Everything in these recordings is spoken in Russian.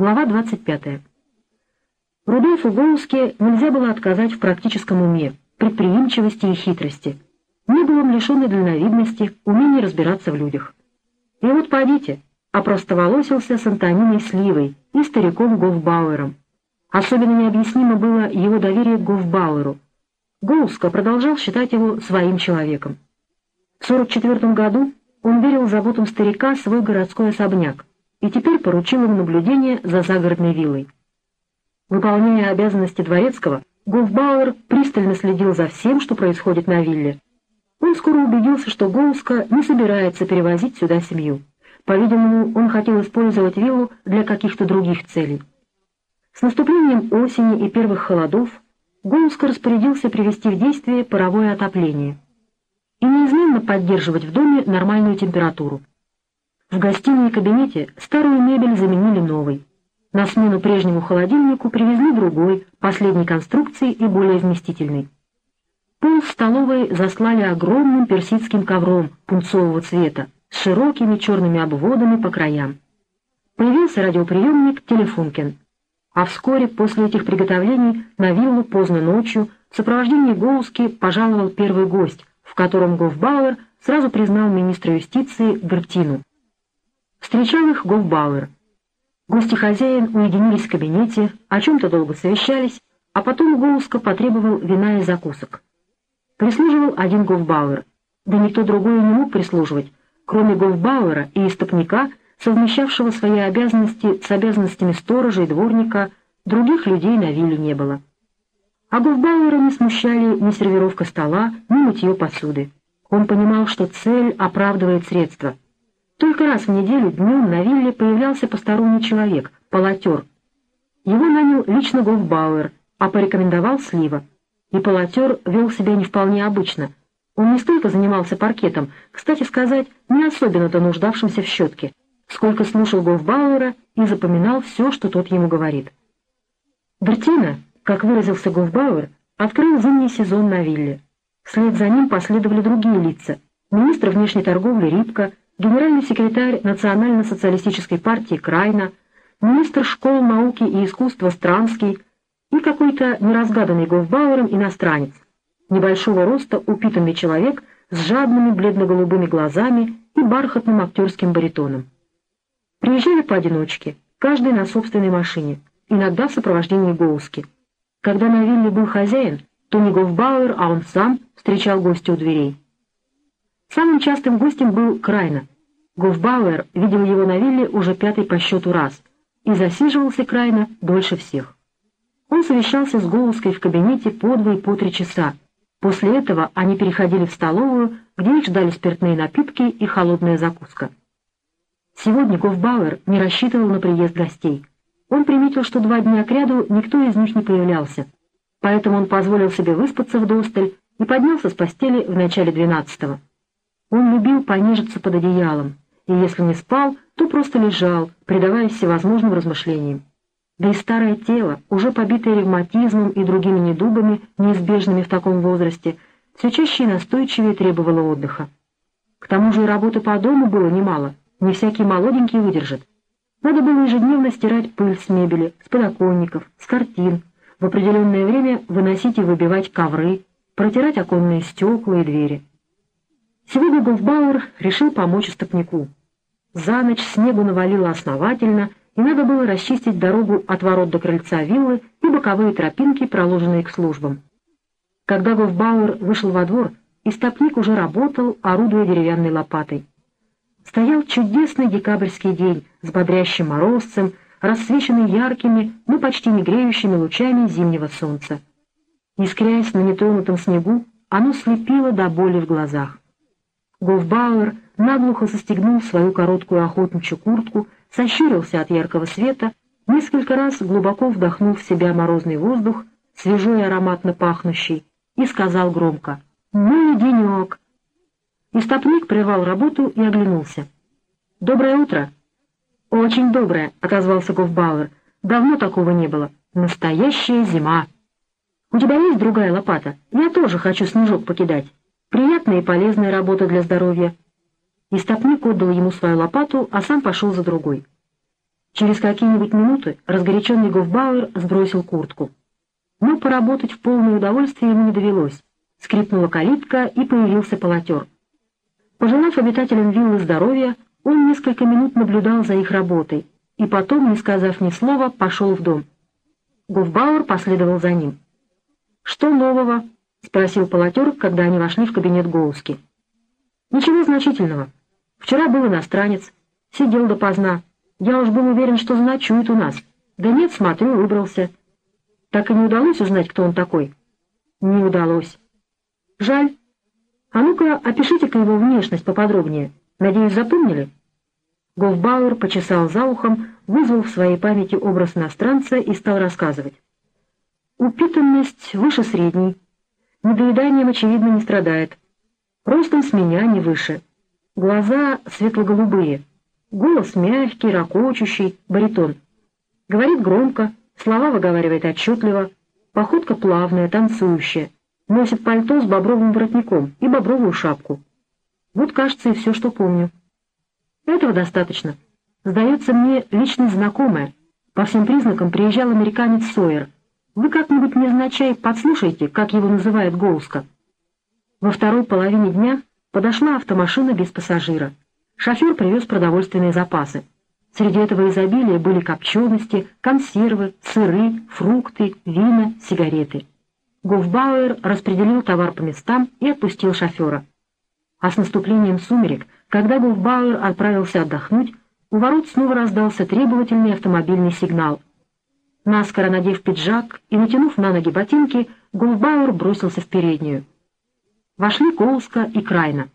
Глава 25. Рудольфу Гоуске нельзя было отказать в практическом уме, предприимчивости и хитрости. Не был он лишен и дальновидности, умения разбираться в людях. И вот подите, опростоволосился с Антониной Сливой и стариком Гофбауэром. Особенно необъяснимо было его доверие к Гофбауэру. Гоуска продолжал считать его своим человеком. В 44 году он верил заботам старика свой городской особняк и теперь поручил ему наблюдение за загородной виллой. Выполняя обязанности дворецкого, Гофбауэр пристально следил за всем, что происходит на вилле. Он скоро убедился, что Гоуска не собирается перевозить сюда семью. По-видимому, он хотел использовать виллу для каких-то других целей. С наступлением осени и первых холодов Гоуска распорядился привести в действие паровое отопление и неизменно поддерживать в доме нормальную температуру. В гостиной и кабинете старую мебель заменили новой. На смену прежнему холодильнику привезли другой, последней конструкции и более вместительный. Пол столовой заслали огромным персидским ковром пунцового цвета с широкими черными обводами по краям. Появился радиоприемник «Телефункен». А вскоре после этих приготовлений на виллу поздно ночью в сопровождении Гоуски пожаловал первый гость, в котором Гофбауэр сразу признал министра юстиции Грптину. Встречал их Гофбауэр — Гость и хозяин уединились в кабинете, о чем-то долго совещались, а потом Гоуска потребовал вина и закусок. Прислуживал один Гофбауэр, да никто другой не мог прислуживать, кроме Гофбауэра и истопника, совмещавшего свои обязанности с обязанностями сторожа и дворника, других людей на вилле не было. А Гофбауэра не смущали ни сервировка стола, ни мытье посуды. Он понимал, что цель оправдывает средства — только раз в неделю днем на вилле появлялся посторонний человек, полотер. Его нанял лично Гофбауэр, а порекомендовал Слива. И полотер вел себя не вполне обычно. Он не столько занимался паркетом, кстати сказать, не особенно-то нуждавшимся в щетке, сколько слушал Гофбауэра и запоминал все, что тот ему говорит. Бертина, как выразился Гофбауэр, открыл зимний сезон на вилле. Вслед за ним последовали другие лица. Министр внешней торговли Рибка, генеральный секретарь Национально-социалистической партии Крайна, министр школ науки и искусства Странский и какой-то неразгаданный Гофбауэром иностранец, небольшого роста упитанный человек с жадными бледно-голубыми глазами и бархатным актерским баритоном. Приезжали поодиночке, каждый на собственной машине, иногда в сопровождении Гоуски. Когда на вилле был хозяин, то не Гофбауэр, а он сам встречал гостя у дверей. Самым частым гостем был Крайна. Гофбауэр видел его на вилле уже пятый по счету раз и засиживался Крайна дольше всех. Он совещался с Голуской в кабинете по два и по три часа. После этого они переходили в столовую, где их ждали спиртные напитки и холодная закуска. Сегодня Гофбауэр не рассчитывал на приезд гостей. Он приметил, что два дня кряду никто из них не появлялся, поэтому он позволил себе выспаться в досталь и поднялся с постели в начале двенадцатого. Он любил понежиться под одеялом, и если не спал, то просто лежал, предаваясь всевозможным размышлениям. Да и старое тело, уже побитое ревматизмом и другими недугами, неизбежными в таком возрасте, все чаще и настойчивее требовало отдыха. К тому же и работы по дому было немало, не всякий молоденький выдержит. Надо было ежедневно стирать пыль с мебели, с подоконников, с картин, в определенное время выносить и выбивать ковры, протирать оконные стекла и двери. Сегодня Гофбауэр решил помочь стопнику. За ночь снегу навалило основательно, и надо было расчистить дорогу от ворот до крыльца виллы и боковые тропинки, проложенные к службам. Когда Гофбауэр вышел во двор, истопник уже работал, орудуя деревянной лопатой. Стоял чудесный декабрьский день с бодрящим морозцем, рассвеченный яркими, но почти не греющими лучами зимнего солнца. Искрясь на нетронутом снегу, оно слепило до боли в глазах. Гофбауэр наглухо застегнул свою короткую охотничью куртку, сощурился от яркого света, несколько раз глубоко вдохнул в себя морозный воздух, свежой и ароматно пахнущий, и сказал громко «Ну и денек!». Истопник прервал работу и оглянулся. «Доброе утро!» «Очень доброе», — отозвался Гофбауэр. «Давно такого не было. Настоящая зима!» «У тебя есть другая лопата? Я тоже хочу снежок покидать». Приятная и полезная работа для здоровья. Истопник отдал ему свою лопату, а сам пошел за другой. Через какие-нибудь минуты разгоряченный Гофбауэр сбросил куртку. Но поработать в полное удовольствие ему не довелось. Скрипнула калитка, и появился полотер. Пожелав обитателям виллы здоровья, он несколько минут наблюдал за их работой, и потом, не сказав ни слова, пошел в дом. Гофбауэр последовал за ним. «Что нового?» — спросил полотер, когда они вошли в кабинет Гоуски. «Ничего значительного. Вчера был иностранец, сидел допоздна. Я уж был уверен, что заночует у нас. Да нет, смотрю, выбрался. Так и не удалось узнать, кто он такой?» «Не удалось. Жаль. А ну-ка, опишите-ка его внешность поподробнее. Надеюсь, запомнили?» Гофбауэр почесал за ухом, вызвал в своей памяти образ иностранца и стал рассказывать. Упитанность выше средней. Недоеданием, очевидно, не страдает. Ростом с меня не выше. Глаза светло-голубые. Голос мягкий, ракочущий, баритон. Говорит громко, слова выговаривает отчетливо. Походка плавная, танцующая. Носит пальто с бобровым воротником и бобровую шапку. Вот, кажется, и все, что помню. Этого достаточно. Сдается мне личность знакомая. По всем признакам приезжал американец Сойер. Вы как-нибудь незначай подслушайте, как его называет Гоуска. Во второй половине дня подошла автомашина без пассажира. Шофер привез продовольственные запасы. Среди этого изобилия были копчености, консервы, сыры, фрукты, вина, сигареты. Гофбауэр распределил товар по местам и отпустил шофера. А с наступлением сумерек, когда Гофбауэр отправился отдохнуть, у ворот снова раздался требовательный автомобильный сигнал. Наскоро надев пиджак и натянув на ноги ботинки, Гофбауэр бросился в переднюю. Вошли Коуска и Крайна.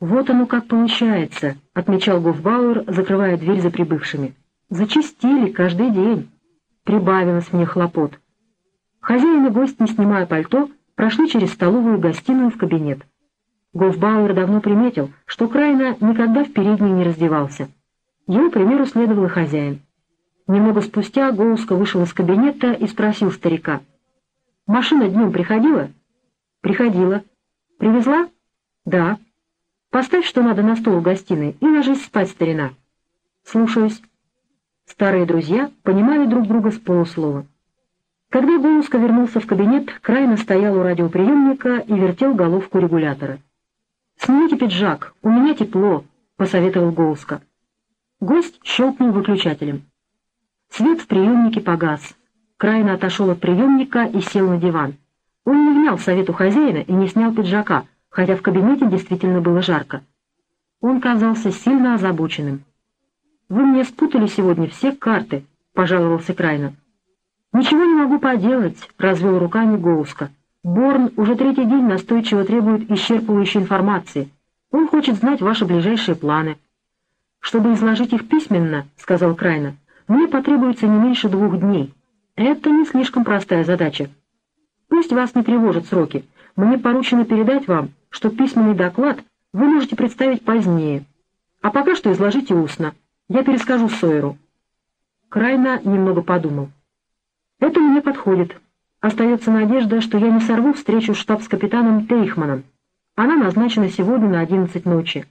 «Вот оно как получается», — отмечал Гофбауэр, закрывая дверь за прибывшими. «Зачистили каждый день. Прибавилось мне хлопот». Хозяин и гость, не снимая пальто, прошли через столовую гостиную в кабинет. Гофбауэр давно приметил, что Крайна никогда в передней не раздевался. Его примеру следовал и хозяин. Немного спустя Гоуска вышел из кабинета и спросил старика. «Машина днем приходила?» «Приходила». «Привезла?» «Да». «Поставь, что надо на стол в гостиной, и ложись спать, старина». «Слушаюсь». Старые друзья понимали друг друга с полуслова. Когда Гоуска вернулся в кабинет, Крайна стоял у радиоприемника и вертел головку регулятора. «Снимите пиджак, у меня тепло», — посоветовал Гоуска. Гость щелкнул выключателем. Свет в приемнике погас. Крайно отошел от приемника и сел на диван. Он не внял совету хозяина и не снял пиджака, хотя в кабинете действительно было жарко. Он казался сильно озабоченным. «Вы мне спутали сегодня все карты», — пожаловался Крайно. «Ничего не могу поделать», — развел руками Гоуска. Борн уже третий день настойчиво требует исчерпывающей информации. Он хочет знать ваши ближайшие планы. Чтобы изложить их письменно, — сказал Крайна, — мне потребуется не меньше двух дней. Это не слишком простая задача. Пусть вас не тревожат сроки. Мне поручено передать вам, что письменный доклад вы можете представить позднее. А пока что изложите устно. Я перескажу Сойеру. Крайна немного подумал. Это мне подходит. Остается надежда, что я не сорву встречу с штабс-капитаном Тейхманом. Она назначена сегодня на одиннадцать ночи.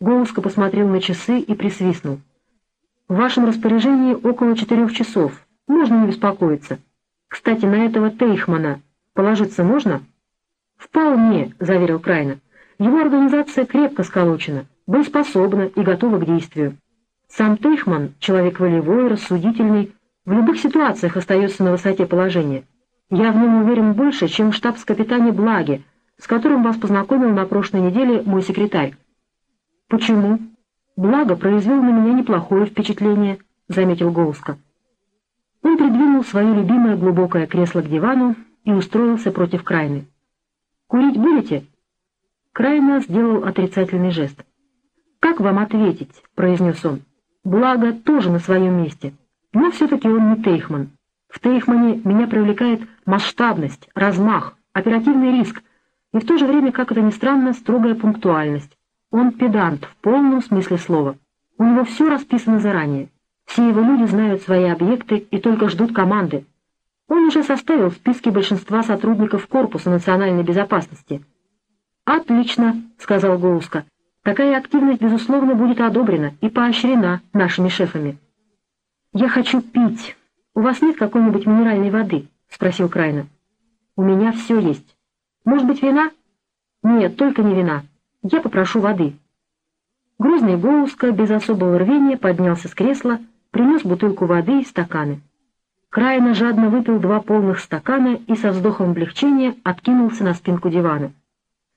Голуска посмотрел на часы и присвистнул. «В вашем распоряжении около четырех часов. Можно не беспокоиться. Кстати, на этого Тейхмана положиться можно?» «Вполне», — заверил Крайна. «Его организация крепко сколочена, боеспособна и готова к действию. Сам Тейхман — человек волевой, рассудительный, в любых ситуациях остается на высоте положения». Я в нем уверен больше, чем в штабс-капитане Благе, с которым вас познакомил на прошлой неделе мой секретарь. Почему? Благо произвел на меня неплохое впечатление, заметил Гоуска. Он придвинул свое любимое глубокое кресло к дивану и устроился против Крайны. «Курить будете?» Крайна сделал отрицательный жест. «Как вам ответить?» — произнес он. «Благо тоже на своем месте, но все-таки он не Тейхман». В Тейхмане меня привлекает масштабность, размах, оперативный риск и в то же время, как это ни странно, строгая пунктуальность. Он педант в полном смысле слова. У него все расписано заранее. Все его люди знают свои объекты и только ждут команды. Он уже составил списки большинства сотрудников Корпуса национальной безопасности. «Отлично», — сказал Гоуска. «Такая активность, безусловно, будет одобрена и поощрена нашими шефами». «Я хочу пить. У вас нет какой-нибудь минеральной воды?» — спросил Крайна. «У меня все есть. Может быть, вина?» «Нет, только не вина. Я попрошу воды». Грузный Гоуска без особого рвения поднялся с кресла, принес бутылку воды и стаканы. Крайно жадно выпил два полных стакана и со вздохом облегчения откинулся на спинку дивана.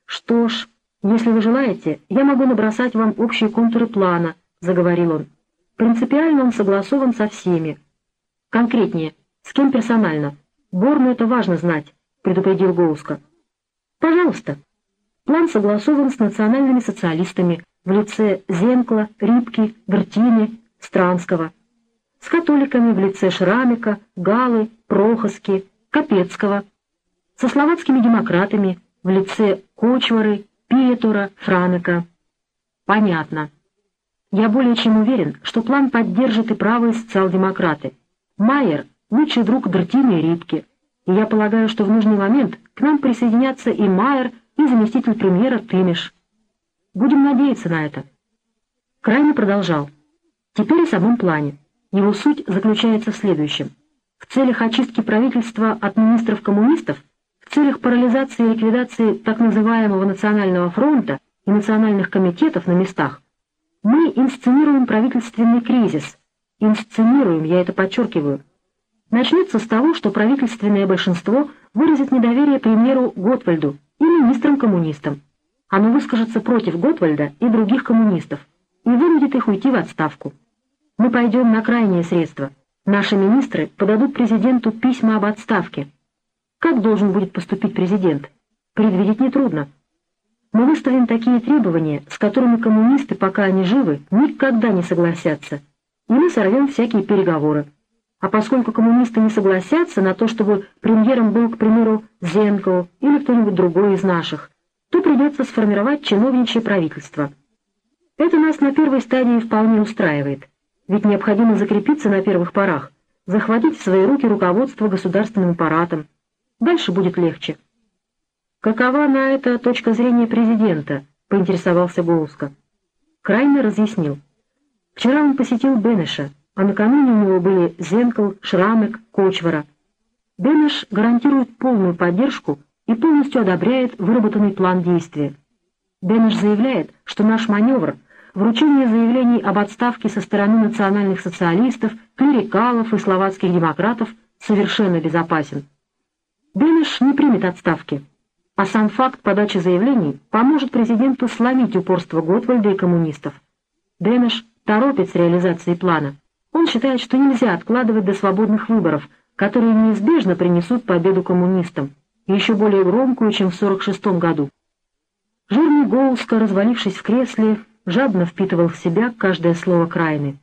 «Что ж, если вы желаете, я могу набросать вам общие контуры плана», — заговорил он. «Принципиально он согласован со всеми. Конкретнее, с кем персонально? Борну это важно знать», — предупредил Гоуска. «Пожалуйста». План согласован с национальными социалистами в лице Зенкла, Рибки, Гертини, Странского, с католиками в лице Шрамика, Галы, Прохоски, Капецкого, со словацкими демократами в лице Кочвары, Пиетура, Франека. Понятно. Я более чем уверен, что план поддержит и правые социал-демократы. Майер — лучший друг Дертины и Рибки, и я полагаю, что в нужный момент к нам присоединятся и Майер, и заместитель премьера Тымиш. Будем надеяться на это. Крайне продолжал. Теперь о самом плане. Его суть заключается в следующем. В целях очистки правительства от министров-коммунистов, в целях парализации и ликвидации так называемого Национального фронта и национальных комитетов на местах, мы инсценируем правительственный кризис. Инсценируем, я это подчеркиваю. Начнется с того, что правительственное большинство выразит недоверие премьеру Готвальду и министрам-коммунистам. Оно выскажется против Готвальда и других коммунистов и вынудит их уйти в отставку. Мы пойдем на крайние средства. Наши министры подадут президенту письма об отставке. Как должен будет поступить президент? Предвидеть нетрудно. Мы выставим такие требования, с которыми коммунисты, пока они живы, никогда не согласятся. И мы сорвем всякие переговоры. А поскольку коммунисты не согласятся на то, чтобы премьером был, к примеру, Зенков или кто-нибудь другой из наших, то придется сформировать чиновничье правительство. Это нас на первой стадии вполне устраивает ведь необходимо закрепиться на первых порах, захватить в свои руки руководство государственным аппаратом. Дальше будет легче. «Какова на это точка зрения президента?» — поинтересовался Гоуска. Крайне разъяснил. Вчера он посетил Бенеша, а накануне у него были Зенкл, Шрамек, Кочвара. Бенеш гарантирует полную поддержку и полностью одобряет выработанный план действия. Бенеш заявляет, что наш маневр — вручение заявлений об отставке со стороны национальных социалистов, клерикалов и словацких демократов совершенно безопасен. Бенеш не примет отставки, а сам факт подачи заявлений поможет президенту сломить упорство Готвальда и коммунистов. Бенеш торопит с реализацией плана. Он считает, что нельзя откладывать до свободных выборов, которые неизбежно принесут победу коммунистам, еще более громкую, чем в 1946 году. Жирный Гоуска, развалившись в кресле, жадно впитывал в себя каждое слово Крайны.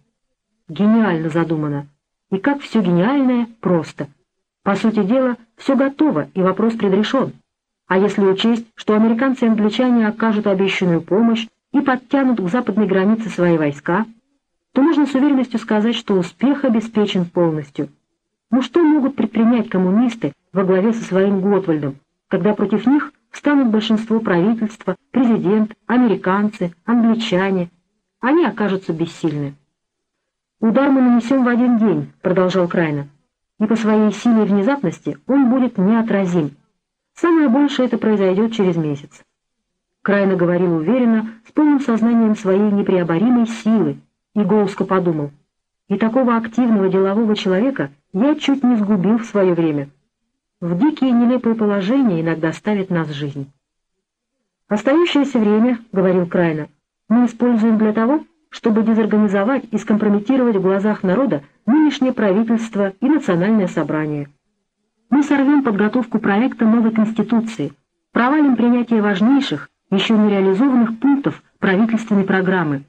Гениально задумано. И как все гениальное, просто. По сути дела, все готово, и вопрос предрешен. А если учесть, что американцы и англичане окажут обещанную помощь и подтянут к западной границе свои войска, то можно с уверенностью сказать, что успех обеспечен полностью. Ну что могут предпринять коммунисты во главе со своим Готвальдом, когда против них станут большинство правительства, президент, американцы, англичане. Они окажутся бессильны. «Удар мы нанесем в один день», — продолжал Крайна. «И по своей силе и внезапности он будет неотразим. Самое большее это произойдет через месяц». Крайна говорил уверенно, с полным сознанием своей непреоборимой силы, и подумал. «И такого активного делового человека я чуть не сгубил в свое время». В дикие нелепые положения иногда ставит нас жизнь. «Остающееся время, — говорил Крайна, — мы используем для того, чтобы дезорганизовать и скомпрометировать в глазах народа нынешнее правительство и национальное собрание. Мы сорвем подготовку проекта новой Конституции, провалим принятие важнейших, еще не реализованных пунктов правительственной программы.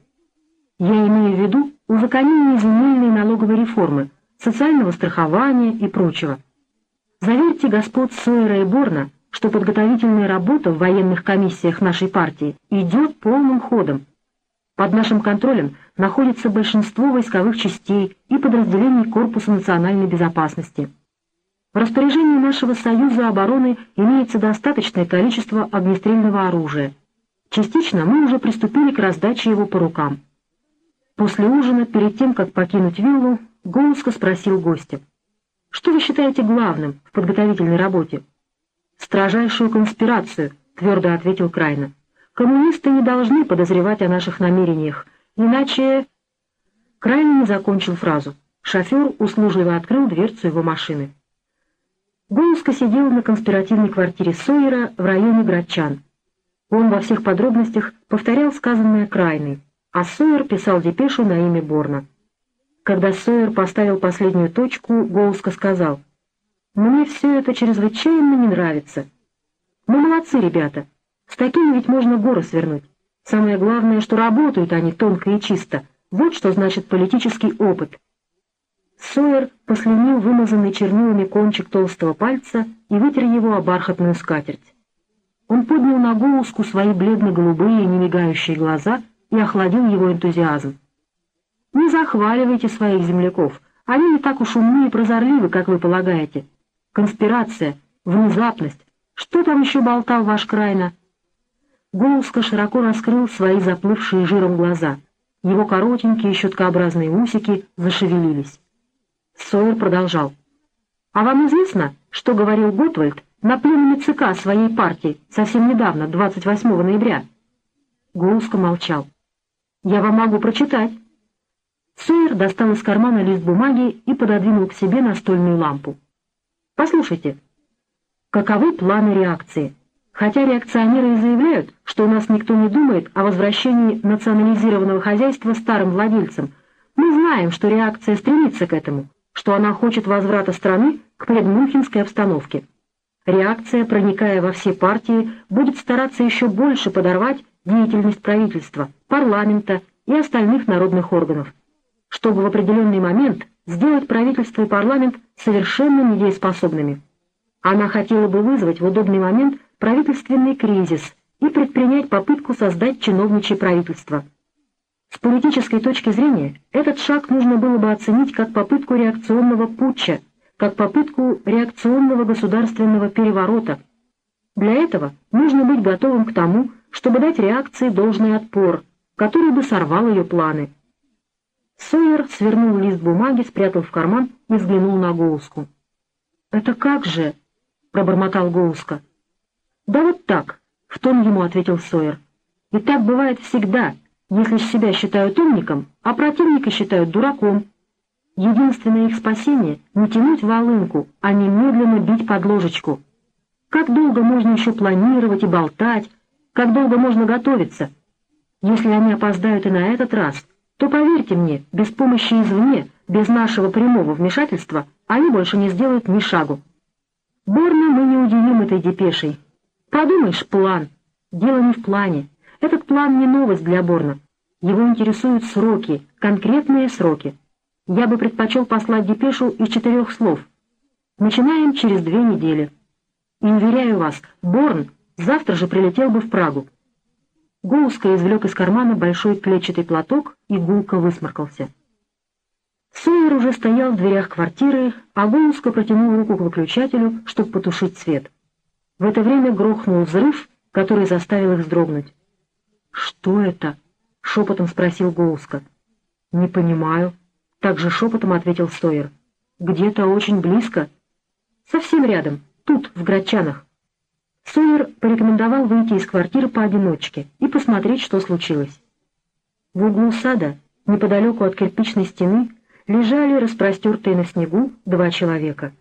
Я имею в виду узаконение земельной налоговой реформы, социального страхования и прочего. Заверьте господ Сойера и Борна, что подготовительная работа в военных комиссиях нашей партии идет полным ходом. Под нашим контролем находится большинство войсковых частей и подразделений Корпуса национальной безопасности. В распоряжении нашего Союза обороны имеется достаточное количество огнестрельного оружия. Частично мы уже приступили к раздаче его по рукам. После ужина, перед тем, как покинуть виллу, Гоуско спросил гостя. «Что вы считаете главным в подготовительной работе?» «Строжайшую конспирацию», — твердо ответил Крайна. «Коммунисты не должны подозревать о наших намерениях, иначе...» Крайна не закончил фразу. Шофер услужливо открыл дверцу его машины. Гоуско сидел на конспиративной квартире Сойера в районе Градчан. Он во всех подробностях повторял сказанное Крайной, а Сойер писал депешу на имя Борна. Когда Сойер поставил последнюю точку, Гоуско сказал, «Мне все это чрезвычайно не нравится. Мы молодцы, ребята. С такими ведь можно горы свернуть. Самое главное, что работают они тонко и чисто. Вот что значит политический опыт». Сойер послюнил вымазанный чернилами кончик толстого пальца и вытер его о бархатную скатерть. Он поднял на Гоуску свои бледно-голубые, немигающие глаза и охладил его энтузиазм. «Не захваливайте своих земляков, они не так уж умны и прозорливы, как вы полагаете. Конспирация, внезапность, что там еще болтал ваш Крайна?» Гоуска широко раскрыл свои заплывшие жиром глаза. Его коротенькие щеткообразные усики зашевелились. Сойер продолжал. «А вам известно, что говорил Готвальд на пленуме ЦК своей партии совсем недавно, 28 ноября?» Гоуска молчал. «Я вам могу прочитать». Сойер достал из кармана лист бумаги и пододвинул к себе настольную лампу. «Послушайте, каковы планы реакции? Хотя реакционеры и заявляют, что у нас никто не думает о возвращении национализированного хозяйства старым владельцам, мы знаем, что реакция стремится к этому, что она хочет возврата страны к предмюнхенской обстановке. Реакция, проникая во все партии, будет стараться еще больше подорвать деятельность правительства, парламента и остальных народных органов, чтобы в определенный момент сделать правительство и парламент совершенно недееспособными. Она хотела бы вызвать в удобный момент правительственный кризис и предпринять попытку создать чиновничье правительство – с политической точки зрения этот шаг нужно было бы оценить как попытку реакционного путча, как попытку реакционного государственного переворота. Для этого нужно быть готовым к тому, чтобы дать реакции должный отпор, который бы сорвал ее планы. Сойер свернул лист бумаги, спрятал в карман и взглянул на Гоуску. «Это как же?» — пробормотал Гоуска. «Да вот так», — в тон ему ответил Сойер. «И так бывает всегда, если себя считают умником, а противника считают дураком. Единственное их спасение — не тянуть волынку, а немедленно бить под ложечку. Как долго можно еще планировать и болтать, как долго можно готовиться? Если они опоздают и на этот раз, то, поверьте мне, без помощи извне, без нашего прямого вмешательства, они больше не сделают ни шагу. Борна мы не удивим этой депешей. Подумаешь, план. Дело не в плане. Этот план не новость для Борна. Его интересуют сроки, конкретные сроки. Я бы предпочел послать депешу из четырех слов. Начинаем через две недели. И уверяю вас, Борн завтра же прилетел бы в Прагу. Гоуска извлек из кармана большой клетчатый платок и гулко высморкался. Сойер уже стоял в дверях квартиры, а Гоуска протянул руку к выключателю, чтобы потушить свет. В это время грохнул взрыв, который заставил их вздрогнуть. «Что это?» — шепотом спросил Гоуска. «Не понимаю», — также шепотом ответил Сойер. «Где-то очень близко». «Совсем рядом, тут, в Грачанах». Сойер порекомендовал выйти из квартиры поодиночке и посмотреть, что случилось. В углу сада, неподалеку от кирпичной стены, лежали распростертые на снегу два человека.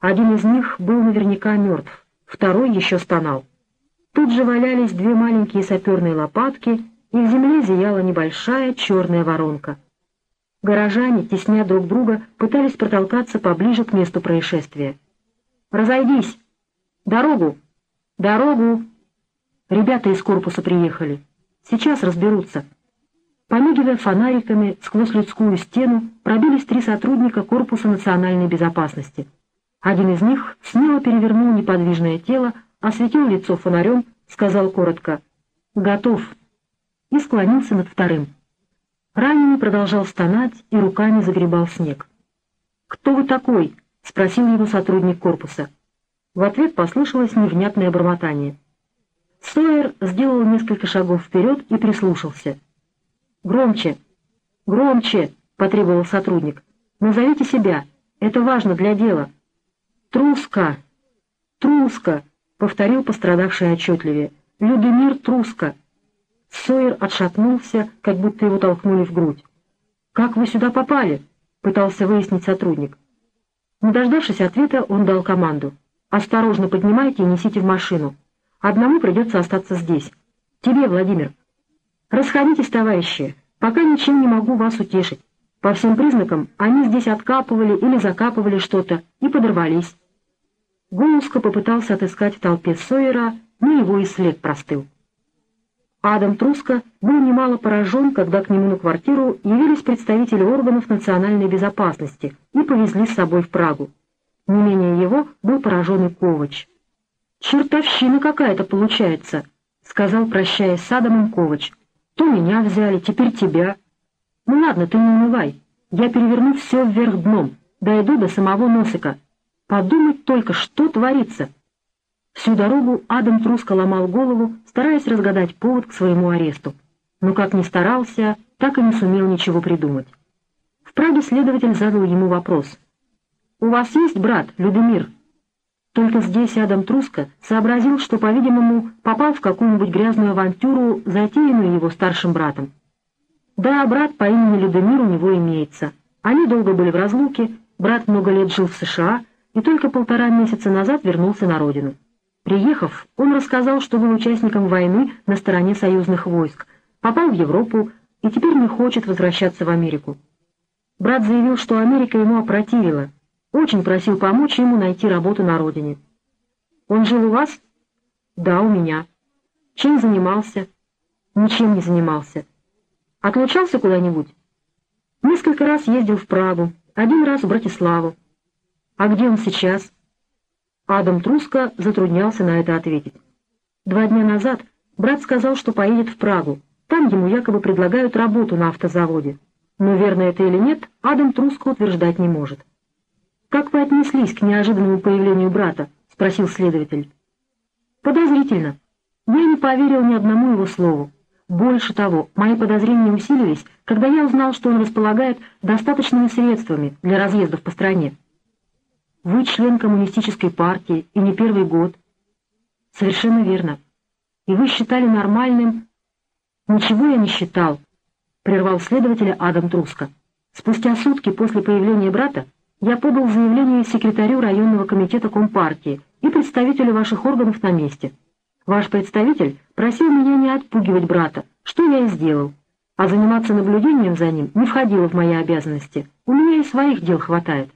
Один из них был наверняка мертв, второй еще стонал. Тут же валялись две маленькие саперные лопатки, и в земле зияла небольшая черная воронка. Горожане, тесня друг друга, пытались протолкаться поближе к месту происшествия. «Разойдись! Дорогу! Дорогу!» Ребята из корпуса приехали. Сейчас разберутся. Помигивая фонариками сквозь людскую стену, пробились три сотрудника Корпуса национальной безопасности. Один из них смело перевернул неподвижное тело, осветил лицо фонарем, сказал коротко «Готов» и склонился над вторым. Раненый продолжал стонать и руками загребал снег. «Кто вы такой?» — спросил его сотрудник корпуса. В ответ послышалось невнятное бормотание. Сойер сделал несколько шагов вперед и прислушался. «Громче! Громче!» — потребовал сотрудник. Назовите себя. Это важно для дела». «Труска! Труска!» — повторил пострадавший отчетливее. «Людемир Труска!» Сойер отшатнулся, как будто его толкнули в грудь. «Как вы сюда попали?» — пытался выяснить сотрудник. Не дождавшись ответа, он дал команду. «Осторожно поднимайте и несите в машину. Одному придется остаться здесь. Тебе, Владимир. Расходитесь, товарищи. Пока ничем не могу вас утешить. По всем признакам, они здесь откапывали или закапывали что-то и подорвались». Голуска попытался отыскать в толпе Сойера, но его и след простыл. Адам Труско был немало поражен, когда к нему на квартиру явились представители органов национальной безопасности и повезли с собой в Прагу. Не менее его был поражен и Ковач. «Чертовщина какая-то получается», — сказал, прощаясь с Адамом Ковач. «То меня взяли, теперь тебя». «Ну ладно, ты не унывай. Я переверну все вверх дном, дойду до самого Носика. Подумать только, что творится». Всю дорогу Адам труско ломал голову, стараясь разгадать повод к своему аресту. Но как ни старался, так и не сумел ничего придумать. В Праге следователь задал ему вопрос. «У вас есть брат, Людемир?» Только здесь Адам Труско сообразил, что, по-видимому, попал в какую-нибудь грязную авантюру, затеянную его старшим братом. Да, брат по имени Людемир у него имеется. Они долго были в разлуке, брат много лет жил в США и только полтора месяца назад вернулся на родину. Приехав, он рассказал, что был участником войны на стороне союзных войск, попал в Европу и теперь не хочет возвращаться в Америку. Брат заявил, что Америка ему опротивила, очень просил помочь ему найти работу на родине. «Он жил у вас?» «Да, у меня». «Чем занимался?» «Ничем не занимался». «Отлучался куда-нибудь?» «Несколько раз ездил в Прагу, один раз в Братиславу». «А где он сейчас?» Адам Труско затруднялся на это ответить. Два дня назад брат сказал, что поедет в Прагу. Там ему якобы предлагают работу на автозаводе. Но верно это или нет, Адам Труско утверждать не может. «Как вы отнеслись к неожиданному появлению брата?» — спросил следователь. «Подозрительно. Я не поверил ни одному его слову. Больше того, мои подозрения усилились, когда я узнал, что он располагает достаточными средствами для разъездов по стране. Вы член коммунистической партии, и не первый год. Совершенно верно. И вы считали нормальным... Ничего я не считал, прервал следователя Адам Труско. Спустя сутки после появления брата я подал заявление секретарю районного комитета Компартии и представителю ваших органов на месте. Ваш представитель просил меня не отпугивать брата, что я и сделал. А заниматься наблюдением за ним не входило в мои обязанности. У меня и своих дел хватает.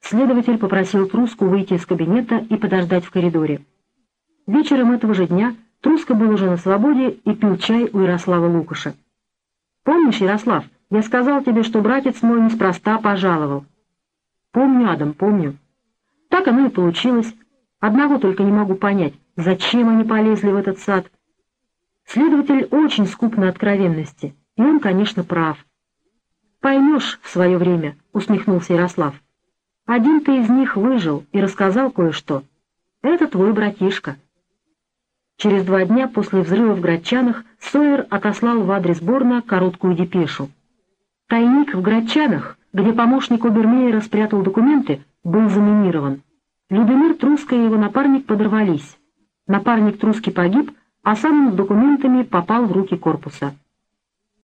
Следователь попросил Труску выйти из кабинета и подождать в коридоре. Вечером этого же дня Труска был уже на свободе и пил чай у Ярослава Лукаша. «Помнишь, Ярослав, я сказал тебе, что братец мой неспроста пожаловал?» «Помню, Адам, помню». Так оно и получилось. Одного только не могу понять, зачем они полезли в этот сад. Следователь очень скуп на откровенности, и он, конечно, прав. «Поймешь в свое время», — усмехнулся Ярослав. Один-то из них выжил и рассказал кое-что. Это твой братишка. Через два дня после взрыва в Градчанах Сойер отослал в адрес Борна короткую депешу. Тайник в Градчанах, где помощник Обермейера спрятал документы, был заминирован. Любомир Труска и его напарник подорвались. Напарник Труски погиб, а сам он с документами попал в руки корпуса.